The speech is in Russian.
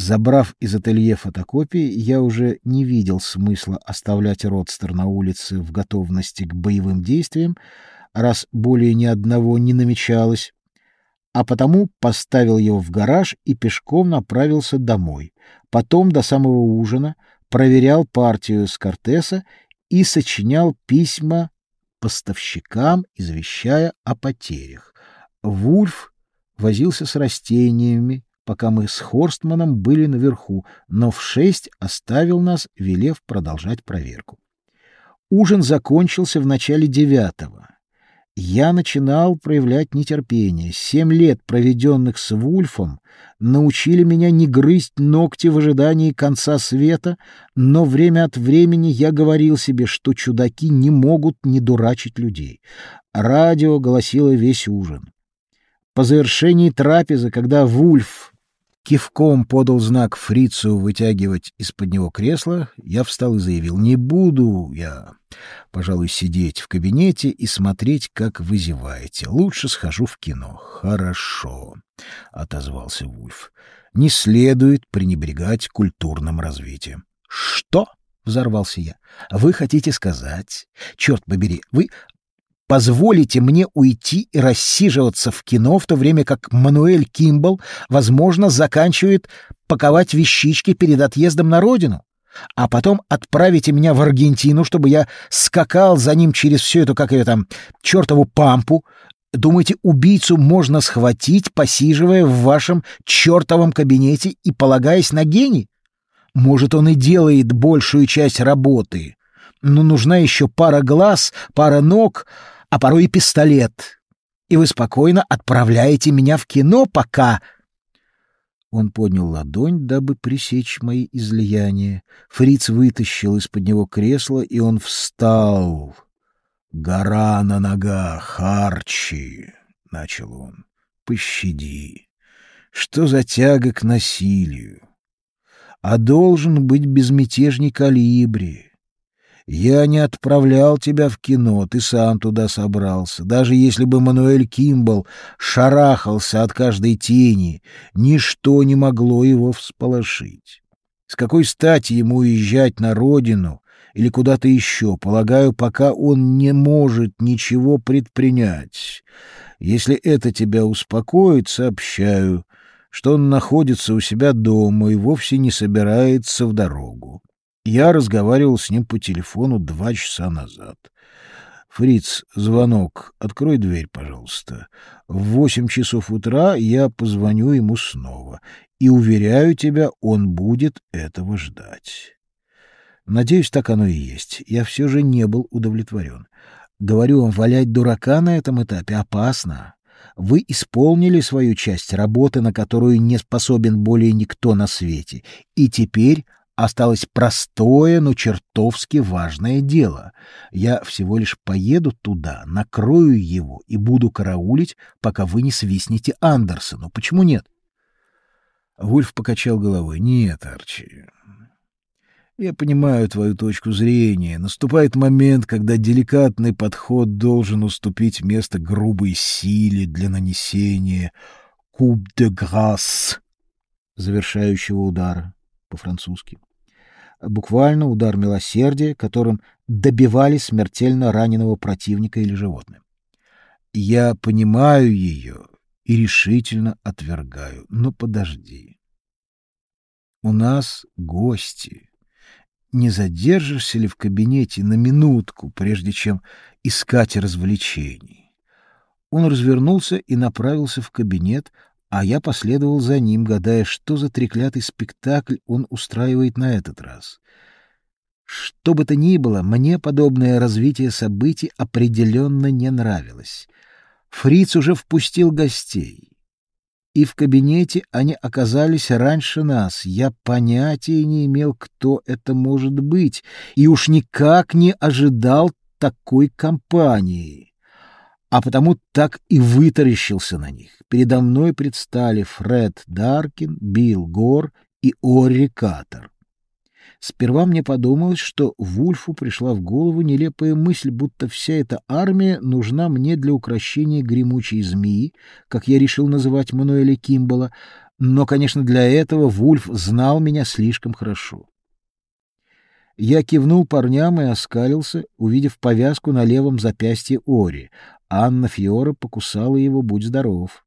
Забрав из ателье фотокопии, я уже не видел смысла оставлять родстер на улице в готовности к боевым действиям, раз более ни одного не намечалось, а потому поставил его в гараж и пешком направился домой. Потом до самого ужина проверял партию с Кортеса и сочинял письма поставщикам, извещая о потерях. Вульф возился с растениями, пока мы с Хорстманом были наверху, но в шесть оставил нас, велев продолжать проверку. Ужин закончился в начале девятого. Я начинал проявлять нетерпение. Семь лет, проведенных с Вульфом, научили меня не грызть ногти в ожидании конца света, но время от времени я говорил себе, что чудаки не могут не дурачить людей. Радио голосило весь ужин. По завершении трапезы, когда Вульф кивком подал знак фрицу вытягивать из-под него кресло, я встал и заявил, «Не буду я, пожалуй, сидеть в кабинете и смотреть, как вы зеваете. Лучше схожу в кино». «Хорошо», — отозвался Вульф. «Не следует пренебрегать культурным развитием». «Что?» — взорвался я. «Вы хотите сказать? Черт побери, вы позволите мне уйти и рассиживаться в кино, в то время как Мануэль Кимбл, возможно, заканчивает паковать вещички перед отъездом на родину, а потом отправите меня в Аргентину, чтобы я скакал за ним через всю эту, как ее там, чертову пампу. Думаете, убийцу можно схватить, посиживая в вашем чертовом кабинете и полагаясь на гений? Может, он и делает большую часть работы, но нужна еще пара глаз, пара ног, а порой и пистолет. И вы спокойно отправляете меня в кино, пока...» Он поднял ладонь, дабы пресечь мои излияния. Фриц вытащил из-под него кресло, и он встал. «Гора на ногах, Арчи!» — начал он. «Пощади! Что за тяга к насилию? А должен быть безмятежный калибри. Я не отправлял тебя в кино, ты сам туда собрался. Даже если бы Мануэль Кимбл шарахался от каждой тени, ничто не могло его всполошить. С какой стати ему уезжать на родину или куда-то еще, полагаю, пока он не может ничего предпринять. Если это тебя успокоит, сообщаю, что он находится у себя дома и вовсе не собирается в дорогу. Я разговаривал с ним по телефону два часа назад. Фриц, звонок. Открой дверь, пожалуйста. В восемь часов утра я позвоню ему снова. И уверяю тебя, он будет этого ждать. Надеюсь, так оно и есть. Я все же не был удовлетворен. Говорю вам, валять дурака на этом этапе опасно. Вы исполнили свою часть работы, на которую не способен более никто на свете, и теперь осталось простое, но чертовски важное дело. Я всего лишь поеду туда, накрою его и буду караулить, пока вы не свистнете Андерсону. Почему нет? Вульф покачал головой. Нет, Арчи. Я понимаю твою точку зрения. Наступает момент, когда деликатный подход должен уступить место грубой силе для нанесения «куб де грасс» завершающего удара по-французски буквально удар милосердия, которым добивали смертельно раненого противника или животное. Я понимаю ее и решительно отвергаю. Но подожди. У нас гости. Не задержишься ли в кабинете на минутку, прежде чем искать развлечений? Он развернулся и направился в кабинет, а я последовал за ним, гадая, что за треклятый спектакль он устраивает на этот раз. Что бы то ни было, мне подобное развитие событий определенно не нравилось. Фриц уже впустил гостей. И в кабинете они оказались раньше нас. Я понятия не имел, кто это может быть, и уж никак не ожидал такой компании а потому так и вытаращился на них. Передо мной предстали Фред Даркин, Билл Гор и Орри Катер. Сперва мне подумалось, что Вульфу пришла в голову нелепая мысль, будто вся эта армия нужна мне для укрощения гремучей змеи, как я решил называть Мануэля Кимбала, Но, конечно, для этого Вульф знал меня слишком хорошо. Я кивнул парням и оскалился, увидев повязку на левом запястье Ори. Анна Фьора покусала его, будь здоров.